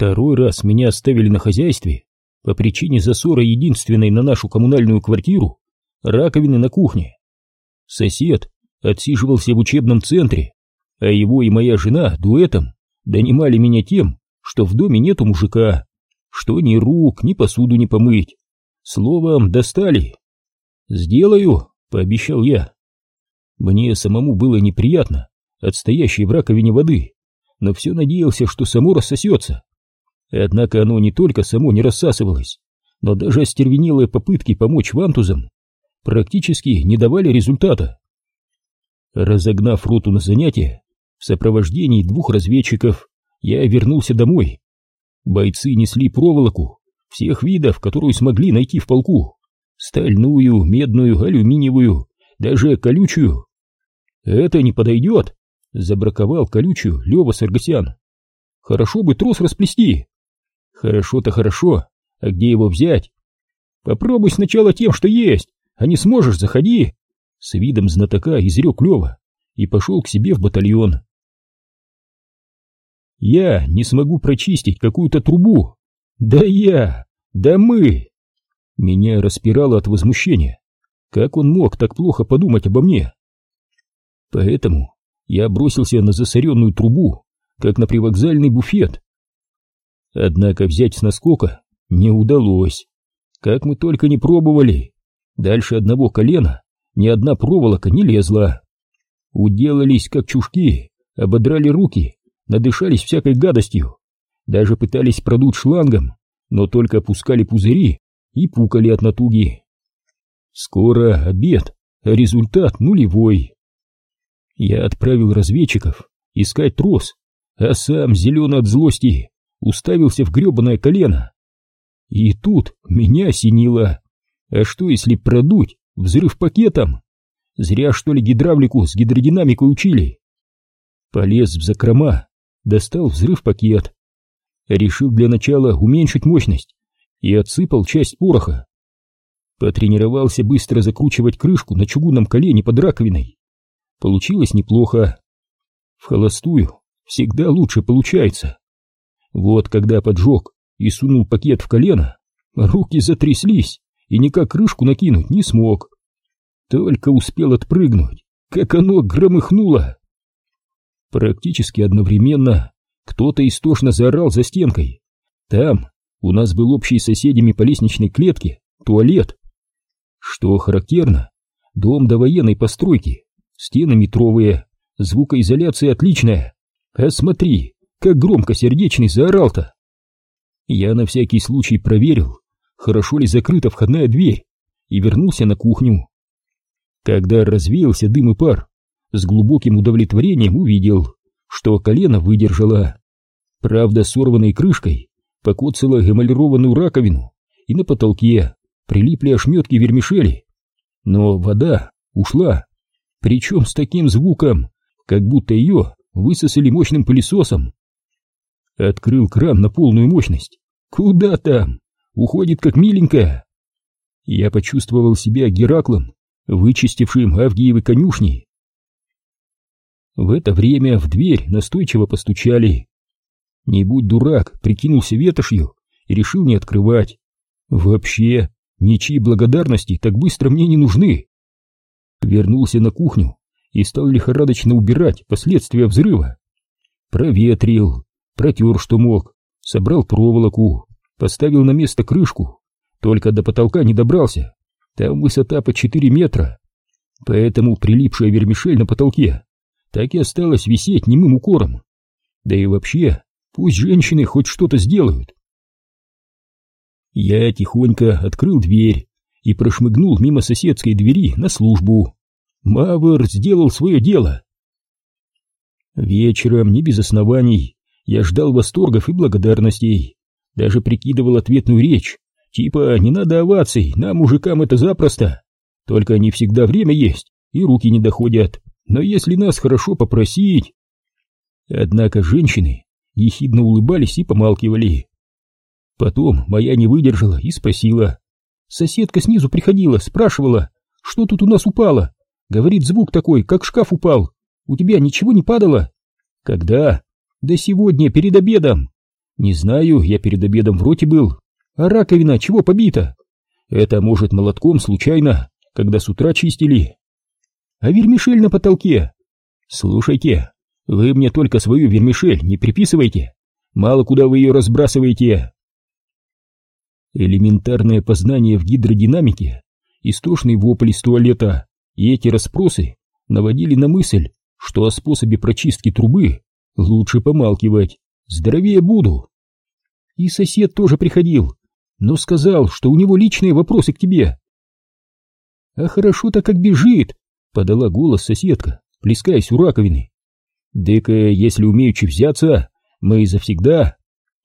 Второй раз меня оставили на хозяйстве по причине засора единственной на нашу коммунальную квартиру раковины на кухне. Сосед отсиживался в учебном центре, а его и моя жена дуэтом донимали меня тем, что в доме нету мужика, что ни рук, ни посуду не помыть. Словом, достали. «Сделаю», — пообещал я. Мне самому было неприятно от стоящей в раковине воды, но все надеялся, что само рассосется. Однако оно не только само не рассасывалось, но даже остервенелые попытки помочь вантузам практически не давали результата. Разогнав роту на занятия, в сопровождении двух разведчиков, я вернулся домой. Бойцы несли проволоку всех видов, которую смогли найти в полку. Стальную, медную, алюминиевую, даже колючую. «Это не подойдет!» — забраковал колючую Лева Саргасян. «Хорошо бы трос расплести!» «Хорошо-то хорошо, а где его взять?» «Попробуй сначала тем, что есть, а не сможешь, заходи!» С видом знатока изрек Лева и пошел к себе в батальон. «Я не смогу прочистить какую-то трубу!» «Да я! Да мы!» Меня распирало от возмущения. Как он мог так плохо подумать обо мне? Поэтому я бросился на засоренную трубу, как на привокзальный буфет. Однако взять с наскока не удалось. Как мы только не пробовали, дальше одного колена ни одна проволока не лезла. Уделались как чушки, ободрали руки, надышались всякой гадостью. Даже пытались продуть шлангом, но только опускали пузыри и пукали от натуги. Скоро обед, а результат нулевой. Я отправил разведчиков искать трос, а сам, зеленый от злости, уставился в гребаное колено. И тут меня осенило. А что, если продуть взрыв пакетом? Зря, что ли, гидравлику с гидродинамикой учили? Полез в закрома, достал взрыв пакет. Решил для начала уменьшить мощность и отсыпал часть пороха. Потренировался быстро закручивать крышку на чугунном колене под раковиной. Получилось неплохо. В холостую всегда лучше получается. Вот когда поджег и сунул пакет в колено, руки затряслись и никак крышку накинуть не смог. Только успел отпрыгнуть, как оно громыхнуло. Практически одновременно кто-то истошно заорал за стенкой. Там у нас был общий с соседями по лестничной клетке туалет. Что характерно, дом до военной постройки, стены метровые, звукоизоляция отличная. А смотри, как громко сердечный заорал-то. Я на всякий случай проверил, хорошо ли закрыта входная дверь, и вернулся на кухню. Когда развеялся дым и пар, с глубоким удовлетворением увидел, что колено выдержало. Правда, сорванной крышкой покоцала эмалированную раковину, и на потолке прилипли ошметки вермишели. Но вода ушла, причем с таким звуком, как будто ее высосали мощным пылесосом. Открыл кран на полную мощность. Куда там? Уходит как миленькая. Я почувствовал себя Гераклом, вычистившим Авгиевы конюшни. В это время в дверь настойчиво постучали. Не будь дурак, прикинулся ветошью и решил не открывать. Вообще, ничьи благодарности так быстро мне не нужны. Вернулся на кухню и стал лихорадочно убирать последствия взрыва. Проветрил, протер что мог, собрал проволоку, поставил на место крышку, только до потолка не добрался. Там высота по 4 метра, поэтому прилипшая вермишель на потолке так и осталась висеть немым укором. Да и вообще, пусть женщины хоть что-то сделают. Я тихонько открыл дверь и прошмыгнул мимо соседской двери на службу. Мавр сделал свое дело. Вечером, не без оснований, я ждал восторгов и благодарностей, даже прикидывал ответную речь, Типа, не надо оваций, нам, мужикам, это запросто. Только не всегда время есть, и руки не доходят. Но если нас хорошо попросить... Однако женщины ехидно улыбались и помалкивали. Потом моя не выдержала и спросила. Соседка снизу приходила, спрашивала, что тут у нас упало. Говорит, звук такой, как шкаф упал. У тебя ничего не падало? Когда? Да сегодня, перед обедом. Не знаю, я перед обедом в роте был. А раковина чего побита? Это, может, молотком случайно, когда с утра чистили. А вермишель на потолке? Слушайте, вы мне только свою вермишель не приписывайте. Мало куда вы ее разбрасываете. Элементарное познание в гидродинамике, истошный вопль из туалета и эти расспросы наводили на мысль, что о способе прочистки трубы лучше помалкивать, здоровее буду. И сосед тоже приходил, но сказал, что у него личные вопросы к тебе. А хорошо-то как бежит, подала голос соседка, плескаясь у раковины. Дека, если умеючи взяться, мы и завсегда,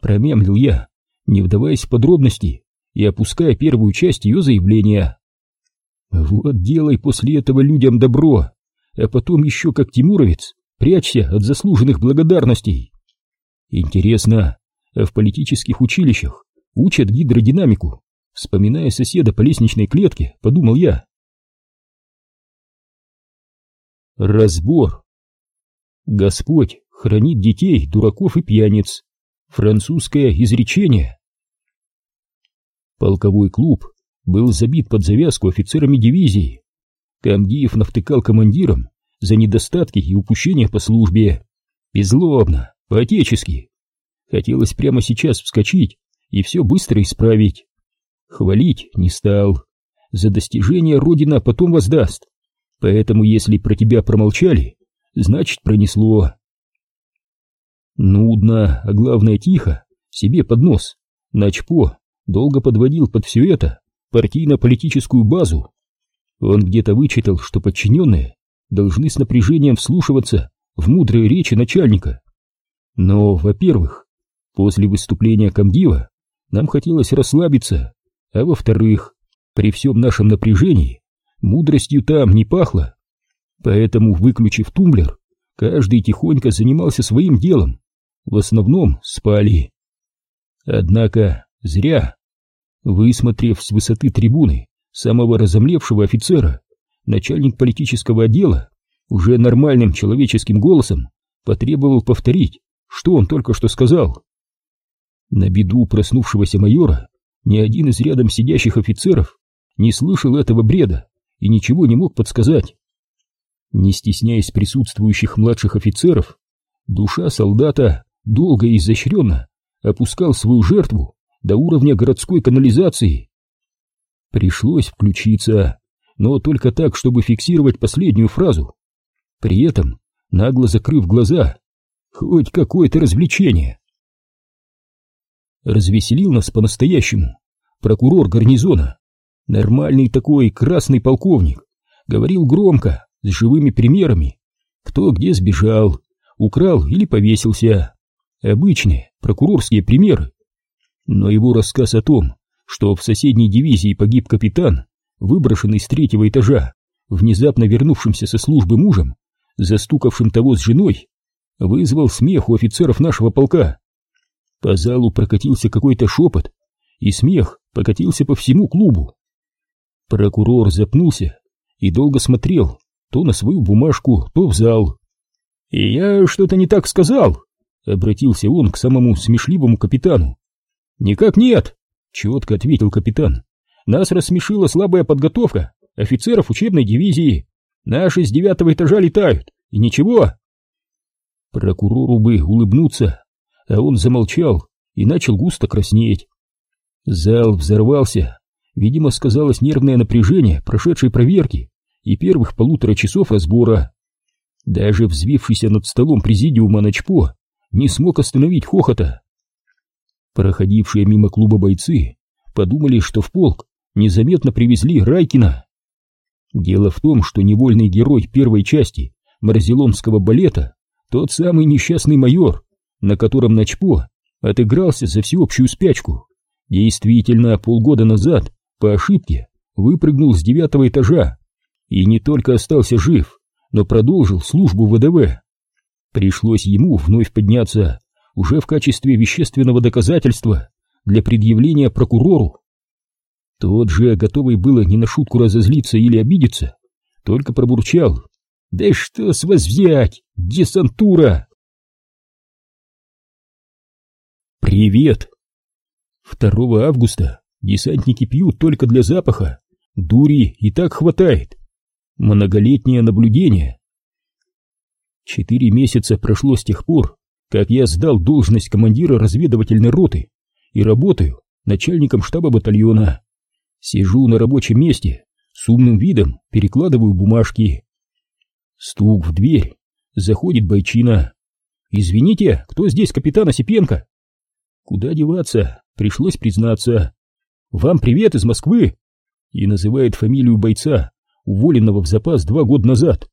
промямлил я, не вдаваясь в подробности и опуская первую часть ее заявления. Вот делай после этого людям добро, а потом еще как тимуровец, прячься от заслуженных благодарностей. Интересно, а в политических училищах учат гидродинамику? Вспоминая соседа по лестничной клетке, подумал я. Разбор. Господь хранит детей, дураков и пьяниц. Французское изречение. Полковой клуб был забит под завязку офицерами дивизии. Камдиев навтыкал командирам за недостатки и упущения по службе. Безлобно, по-отечески. Хотелось прямо сейчас вскочить и все быстро исправить. Хвалить не стал. За достижение Родина потом воздаст. Поэтому если про тебя промолчали, значит пронесло. Нудно, а главное тихо, себе под нос. Начпо долго подводил под все это партийно-политическую базу. Он где-то вычитал, что подчиненные должны с напряжением вслушиваться в мудрые речи начальника. Но, во-первых, после выступления комдива нам хотелось расслабиться, а во-вторых, при всем нашем напряжении мудростью там не пахло. Поэтому, выключив тумблер, каждый тихонько занимался своим делом, в основном спали. Однако зря. Высмотрев с высоты трибуны самого разомлевшего офицера, начальник политического отдела уже нормальным человеческим голосом потребовал повторить, что он только что сказал. На беду проснувшегося майора ни один из рядом сидящих офицеров не слышал этого бреда и ничего не мог подсказать. Не стесняясь присутствующих младших офицеров, душа солдата долго и изощренно опускал свою жертву до уровня городской канализации. Пришлось включиться, но только так, чтобы фиксировать последнюю фразу. При этом, нагло закрыв глаза, хоть какое-то развлечение. Развеселил нас по-настоящему прокурор гарнизона. Нормальный такой красный полковник. Говорил громко, с живыми примерами. Кто где сбежал, украл или повесился. Обычные прокурорские примеры. Но его рассказ о том, что в соседней дивизии погиб капитан, выброшенный с третьего этажа, внезапно вернувшимся со службы мужем, застукавшим того с женой, вызвал смех у офицеров нашего полка. По залу прокатился какой-то шепот, и смех покатился по всему клубу. Прокурор запнулся и долго смотрел то на свою бумажку, то в зал. «И я что-то не так сказал», — обратился он к самому смешливому капитану. «Никак нет», — четко ответил капитан. «Нас рассмешила слабая подготовка офицеров учебной дивизии. Наши с девятого этажа летают, и ничего». Прокурору бы улыбнуться, а он замолчал и начал густо краснеть. Зал взорвался, видимо, сказалось нервное напряжение прошедшей проверки и первых полутора часов разбора. Даже взвившийся над столом президиума Начпо не смог остановить хохота. Проходившие мимо клуба бойцы подумали, что в полк незаметно привезли Райкина. Дело в том, что невольный герой первой части Марзелонского балета, тот самый несчастный майор, на котором Начпо отыгрался за всеобщую спячку, действительно полгода назад по ошибке выпрыгнул с девятого этажа и не только остался жив, но продолжил службу ВДВ. Пришлось ему вновь подняться уже в качестве вещественного доказательства для предъявления прокурору. Тот же, готовый было не на шутку разозлиться или обидеться, только пробурчал. «Да что с вас взять, десантура!» Привет! 2 августа десантники пьют только для запаха. Дури и так хватает. Многолетнее наблюдение. Четыре месяца прошло с тех пор, как я сдал должность командира разведывательной роты и работаю начальником штаба батальона. Сижу на рабочем месте, с умным видом перекладываю бумажки. Стук в дверь. Заходит бойчина. «Извините, кто здесь капитан Осипенко?» Куда деваться, пришлось признаться. «Вам привет из Москвы!» И называет фамилию бойца, уволенного в запас два года назад.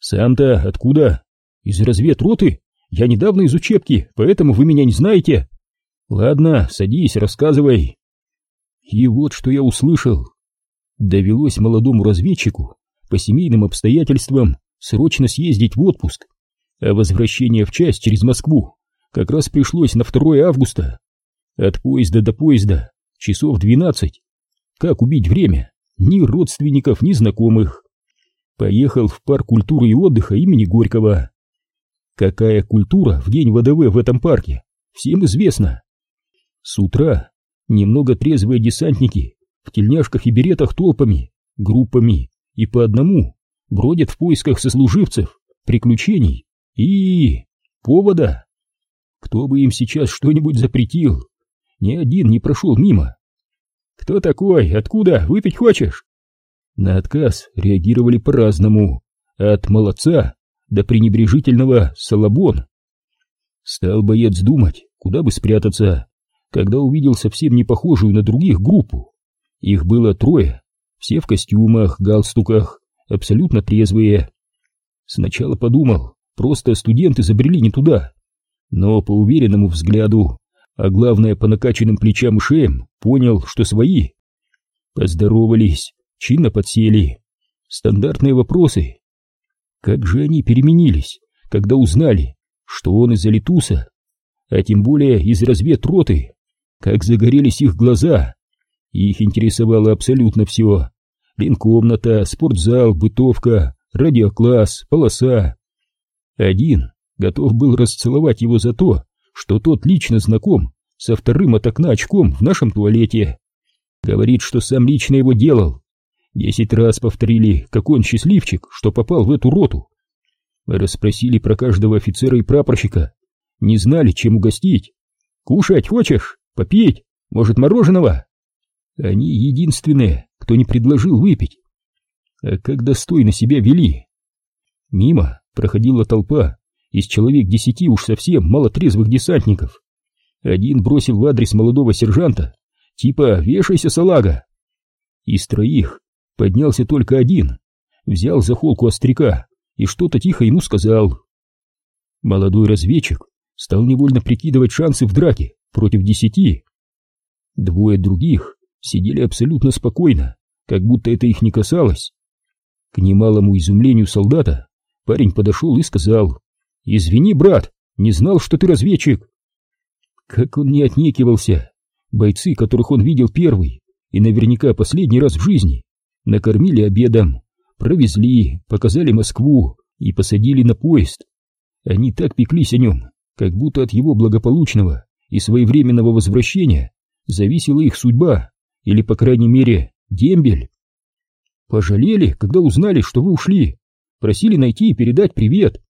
«Сам-то откуда?» «Из разведроты? Я недавно из учебки, поэтому вы меня не знаете». «Ладно, садись, рассказывай». И вот что я услышал. Довелось молодому разведчику по семейным обстоятельствам срочно съездить в отпуск, а возвращение в часть через Москву как раз пришлось на 2 августа. От поезда до поезда часов 12. Как убить время? Ни родственников, ни знакомых. Поехал в парк культуры и отдыха имени Горького. Какая культура в день ВДВ в этом парке, всем известно. С утра немного трезвые десантники в тельняшках и беретах толпами, группами и по одному бродят в поисках сослуживцев, приключений и... повода. Кто бы им сейчас что-нибудь запретил? Ни один не прошел мимо. «Кто такой? Откуда? Выпить хочешь?» На отказ реагировали по-разному. От молодца до пренебрежительного «салабон». Стал боец думать, куда бы спрятаться, когда увидел совсем не похожую на других группу. Их было трое, все в костюмах, галстуках, абсолютно трезвые. Сначала подумал, просто студенты забрели не туда. Но по уверенному взгляду, а главное по накачанным плечам и шеям, понял, что свои. Поздоровались, чинно подсели. Стандартные вопросы. Как же они переменились, когда узнали, что он из Алитуса, а тем более из разведроты. Как загорелись их глаза. Их интересовало абсолютно все. Ленкомната, спортзал, бытовка, радиокласс, полоса. Один готов был расцеловать его за то, что тот лично знаком со вторым от окна очком в нашем туалете. Говорит, что сам лично его делал. Десять раз повторили, какой он счастливчик, что попал в эту роту. Расспросили про каждого офицера и прапорщика. Не знали, чем угостить. «Кушать хочешь? Попить? Может, мороженого?» Они единственные, кто не предложил выпить. А как достойно себя вели. Мимо проходила толпа из человек десяти уж совсем малотрезвых десантников. Один бросил в адрес молодого сержанта, типа «вешайся, салага!» Из троих поднялся только один, взял за холку остряка и что-то тихо ему сказал. Молодой разведчик стал невольно прикидывать шансы в драке против десяти. Двое других сидели абсолютно спокойно, как будто это их не касалось. К немалому изумлению солдата парень подошел и сказал «Извини, брат, не знал, что ты разведчик». Как он не отнекивался, бойцы, которых он видел первый и наверняка последний раз в жизни, накормили обедом, провезли, показали Москву и посадили на поезд. Они так пеклись о нем, как будто от его благополучного и своевременного возвращения зависела их судьба, или, по крайней мере, дембель. Пожалели, когда узнали, что вы ушли, просили найти и передать привет.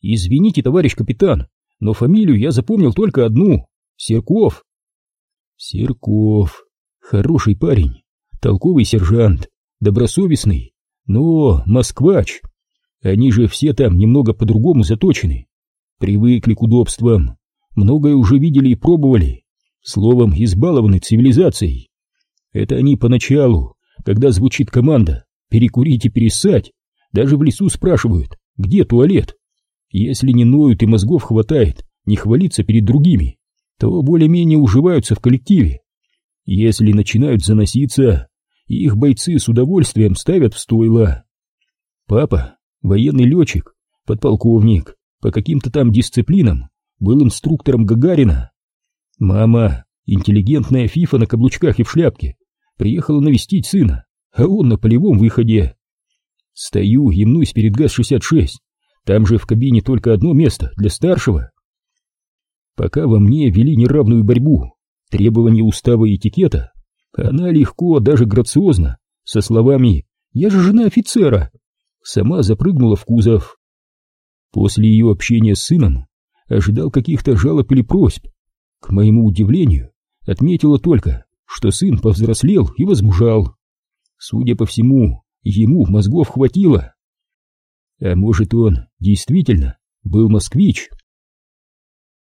Извините, товарищ капитан, но фамилию я запомнил только одну — Серков. Серков. Хороший парень, толковый сержант, добросовестный, но москвач. Они же все там немного по-другому заточены. Привыкли к удобствам, многое уже видели и пробовали. Словом, избалованы цивилизацией. Это они поначалу, когда звучит команда «перекурить и пересать», даже в лесу спрашивают, где туалет. Если не ноют и мозгов хватает не хвалиться перед другими, то более-менее уживаются в коллективе. Если начинают заноситься, их бойцы с удовольствием ставят в стойло. Папа, военный летчик, подполковник, по каким-то там дисциплинам, был инструктором Гагарина. Мама, интеллигентная фифа на каблучках и в шляпке, приехала навестить сына, а он на полевом выходе. Стою и перед ГАЗ-66, там же в кабине только одно место для старшего. Пока во мне вели неравную борьбу, требования устава и этикета, она легко, даже грациозно, со словами «Я же жена офицера», сама запрыгнула в кузов. После ее общения с сыном ожидал каких-то жалоб или просьб. К моему удивлению, отметила только, что сын повзрослел и возмужал. Судя по всему, ему мозгов хватило. А может, он действительно был москвич?